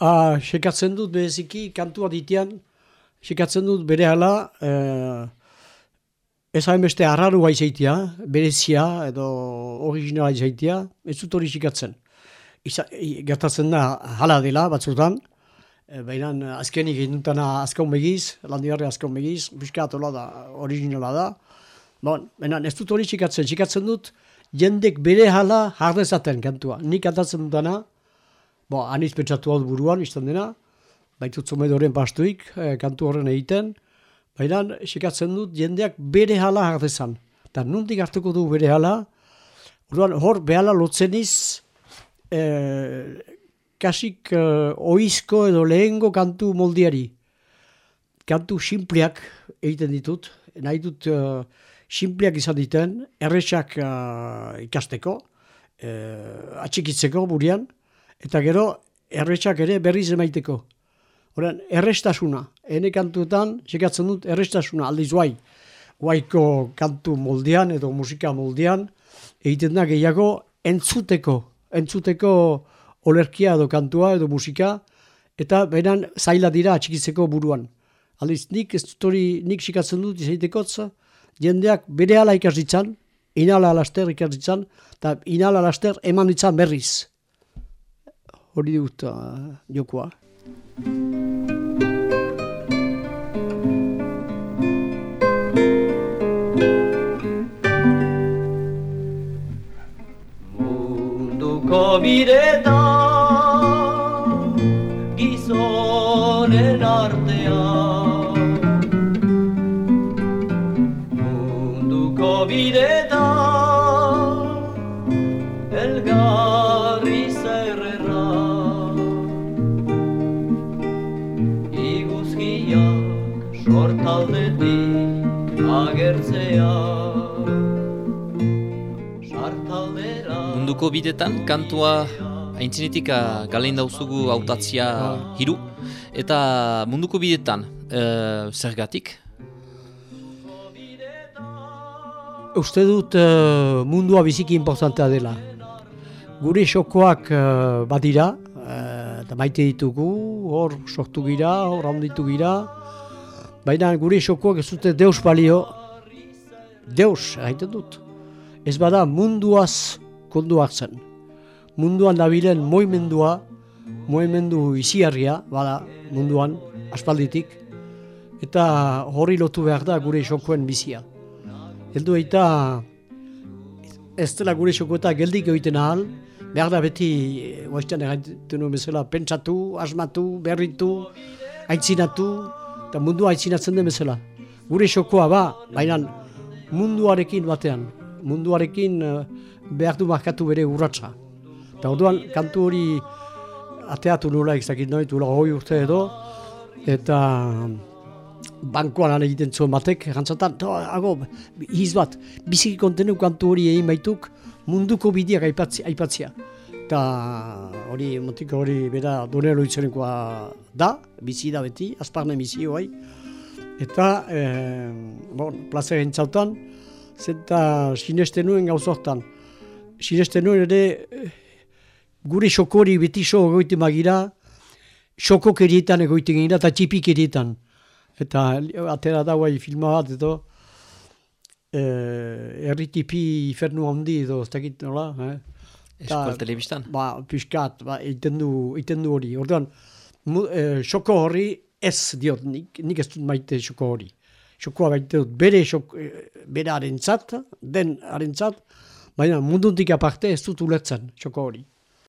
uh, sekatzen dut beziki kantua ditian, sekatzen dut bere hala, uh, ez hain beste harrarua izaitia, berezia edo originala izaitia, ez dut hori sekatzen. gertatzen da hala dela batzutan, e, baina azkenik egin dutana azkaun begiz, landiarri azkaun begiz, biskatola da, originala da. Bon, baina ez dut hori sekatzen, sekatzen dut, jendek bere hala jardezaten kantua. Nik kantatzen dutana, bo, aniz pentsatu hau buruan, izan dena, baitut zomedoren pastuik, eh, kantu horren egiten, baina sekatzen dut jendeak bere hala jardezan. Eta nuntik hartuko du bere hala, hor behala lotzen iz, eh, kasik eh, oizko edo lehengo kantu moldiari. Kantu simpliak egiten ditut, nahi dut uh, simpliak izan diten, erresak uh, ikasteko, uh, atxikitzeko burian, eta gero erresak ere berriz emaiteko. Horen, errestasuna, ene kantuetan, sekatzen dut, errestasuna, aldiz guai, guaiko kantu moldean edo musika moldean, egiten da gehiago entzuteko, entzuteko olerkia edo kantua edo musika, eta beran zaila dira atxikitzeko buruan. Aldiz, nik ez dut hori, nik sikatzen dut izaitekotza, jendeak bere ala ikasitzan, inala alaster ikasitzan, eta inala alaster eman ditzan berriz. Hori dut uh, jokoa. Munduko bidetan gizonen artean bideta elgarri Munduko bidetan kantua haintzinetik galein dauzugu autatzia hiru. Eta munduko bidetan uh, zergatik? Uste dut uh, mundua biziki importantea dela. Gure xokoak uh, badira, eta maite ditugu, hor sortu gira, hor handitu gira, baina gure xokoak ez dute deus balio, deus, haite dut. Ez bada munduaz konduak zen. Munduan dabilen moimendua, moimendu iziarria, bada munduan, aspalditik, eta hori lotu behar da gure xokoen bizia. Heldu eta ez dela gure xokoeta geldik egiten ahal, behar da beti, oaztean egiten bezala, pentsatu, asmatu, berritu, aitzinatu, eta mundu aitzinatzen den bezala. Gure xokoa ba, baina munduarekin batean, munduarekin uh, behar du markatu bere urratsa. Eta orduan kantu hori ateatu nola ezakit noitu, hori urte edo, eta bankoan lan egiten zuen batek, gantzatan, hago, hiz bat, biziki kontenu kantu hori egin baituk, munduko bideak aipatzia. aipatzia. Eta hori, motiko hori, bera, dure loitzenekoa da, bizi da beti, azparne bizi hoai. Eta, e, bon, plaza gentzautan, zenta sineste nuen gauzortan. Sineste nuen ere, eh, gure xokori beti xo egoite magira, xokok erietan egoite gira, eta txipik erietan eta atera da guai filma bat edo eh, erritipi ifernu handi edo ez dakit nola eh? Eskol telebistan? Ba, piskat, ba, iten du, du hori. Orduan, eh, xoko hori ez diot, nik, nik ez dut maite xoko hori. Xokoa baite dut bere, xok, eh, bere arentzat, den arentzat, baina munduntik aparte ez dut ulertzen xoko hori.